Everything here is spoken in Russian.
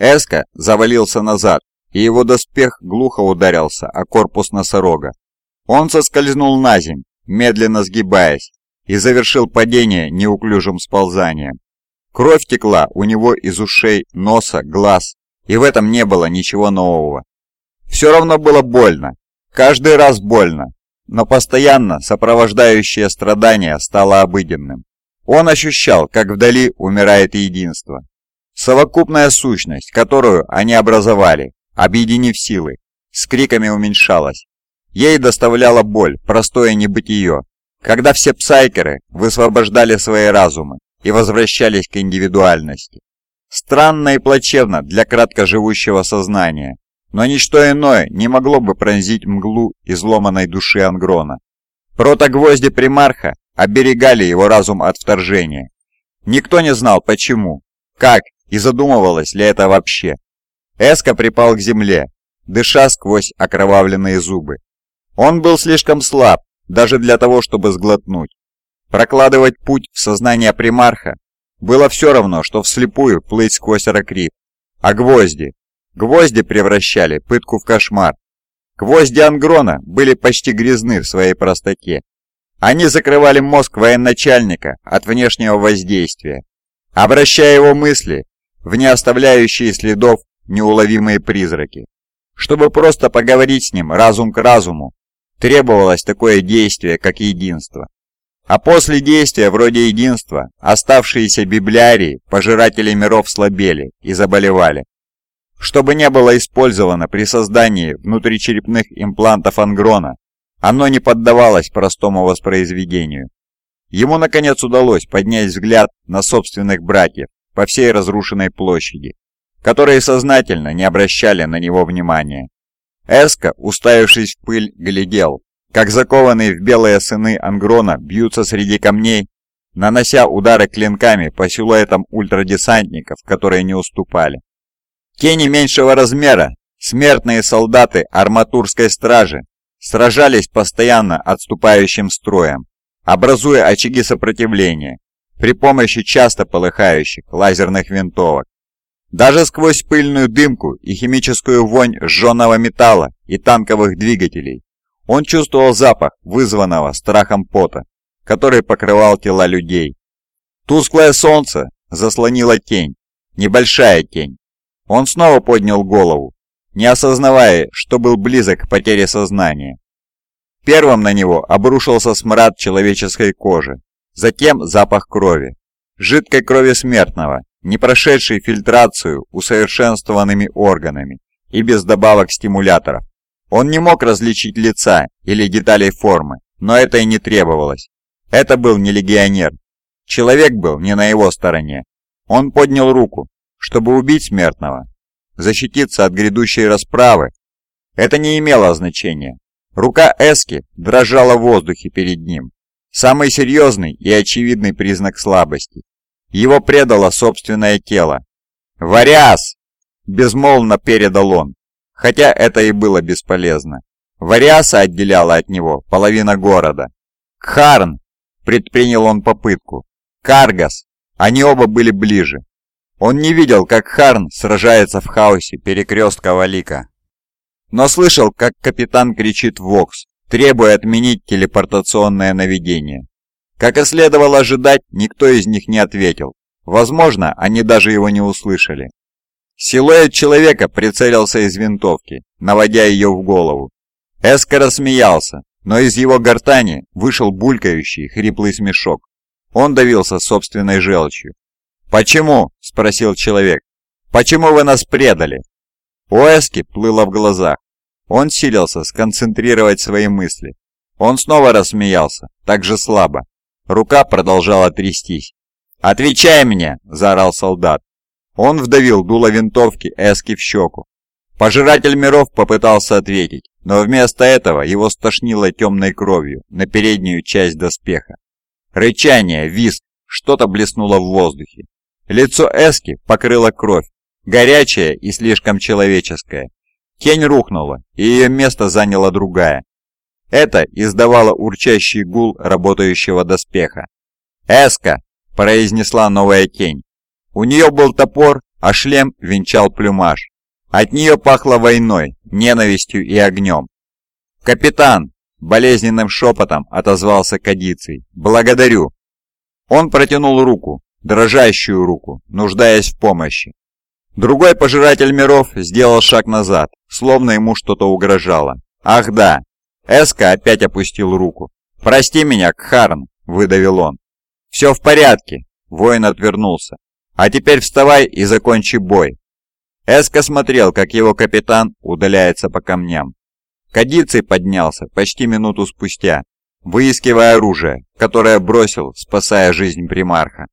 Эска завалился назад, и его доспех глухо ударился о корпус носорога. Он соскользнул на земь, медленно сгибаясь, и завершил падение неуклюжим сползанием. Кровь текла у него из ушей, носа, глаз, и в этом не было ничего нового. Все равно было больно, каждый раз больно, но постоянно сопровождающее страдание стало обыденным. Он ощущал, как вдали умирает единство. Совокупная сущность, которую они образовали, объединив силы, с криками уменьшалась. Ей доставляла боль простое небытие, когда все псайкеры высвобождали свои разумы и возвращались к индивидуальности. Странно и плачевно для краткоживущего сознания, но ничто иное не могло бы пронзить мглу изломанной души Ангрона. Протогвозди примарха оберегали его разум от вторжения. Никто не знал почему, как и задумывалось ли это вообще. Эска припал к земле, дыша сквозь окровавленные зубы. Он был слишком слаб, даже для того, чтобы сглотнуть. Прокладывать путь в сознание примарха было все равно, что вслепую плыть сквозь ракрит. А гвозди? Гвозди превращали пытку в кошмар. Гвозди Ангрона были почти грязны в своей простоте. Они закрывали мозг военачальника от внешнего воздействия, обращая его мысли в не оставляющие следов неуловимые призраки. Чтобы просто поговорить с ним разум к разуму, требовалось такое действие, как единство. А после действия вроде единства, оставшиеся библиарии, пожиратели миров слабели и заболевали. Чтобы не было использовано при создании внутричерепных имплантов ангрона, оно не поддавалось простому воспроизведению. Ему наконец удалось поднять взгляд на собственных братьев по всей разрушенной площади, которые сознательно не обращали на него внимания. Эска, уставившись в пыль, глядел, как закованные в белые сыны Ангрона бьются среди камней, нанося удары клинками по силуэтам ультрадесантников, которые не уступали. Тени меньшего размера, смертные солдаты арматурской стражи, сражались постоянно отступающим строем, образуя очаги сопротивления при помощи часто полыхающих лазерных винтовок. Даже сквозь пыльную дымку и химическую вонь сжженного металла и танковых двигателей он чувствовал запах вызванного страхом пота, который покрывал тела людей. Тусклое солнце заслонило тень, небольшая тень. Он снова поднял голову, не осознавая, что был близок к потере сознания. Первым на него обрушился смрад человеческой кожи, затем запах крови, жидкой крови смертного, не прошедший фильтрацию усовершенствованными органами и без добавок стимуляторов. Он не мог различить лица или деталей формы, но это и не требовалось. Это был не легионер. Человек был не на его стороне. Он поднял руку, чтобы убить смертного, защититься от грядущей расправы. Это не имело значения. Рука Эски дрожала в воздухе перед ним. Самый серьезный и очевидный признак слабости. Его предало собственное тело. «Варяс!» – безмолвно передал он, хотя это и было бесполезно. Вариаса отделяла от него половина города. «Кхарн!» – предпринял он попытку. «Каргас!» Они оба были ближе. Он не видел, как Харн сражается в хаосе перекрестка Валика. Но слышал, как капитан кричит Вокс, требуя отменить телепортационное наведение. Как и следовало ожидать, никто из них не ответил. Возможно, они даже его не услышали. Силуэт человека прицелился из винтовки, наводя ее в голову. Эска рассмеялся, но из его гортани вышел булькающий, хриплый смешок. Он давился собственной желчью. «Почему?» – спросил человек. «Почему вы нас предали?» У Эски плыло в глазах. Он силился сконцентрировать свои мысли. Он снова рассмеялся, так же слабо, Рука продолжала трястись. «Отвечай мне!» – заорал солдат. Он вдавил дуло винтовки Эски в щеку. Пожиратель миров попытался ответить, но вместо этого его стошнило темной кровью на переднюю часть доспеха. Рычание, визг, что-то блеснуло в воздухе. Лицо Эски покрыло кровь, горячая и слишком человеческая. Тень рухнула, и ее место заняла другая. Это издавало урчащий гул работающего доспеха. «Эска!» – произнесла новая тень. У нее был топор а шлем венчал плюмаж. От нее пахло войной, ненавистью и огнем. «Капитан!» – болезненным шепотом отозвался Кадицей. «Благодарю!» Он протянул руку, дрожащую руку, нуждаясь в помощи. Другой пожиратель миров сделал шаг назад, словно ему что-то угрожало. «Ах да!» Эска опять опустил руку. «Прости меня, Кхарн!» – выдавил он. «Все в порядке!» – воин отвернулся. «А теперь вставай и закончи бой!» Эска смотрел, как его капитан удаляется по камням. Кадицей поднялся почти минуту спустя, выискивая оружие, которое бросил, спасая жизнь примарха.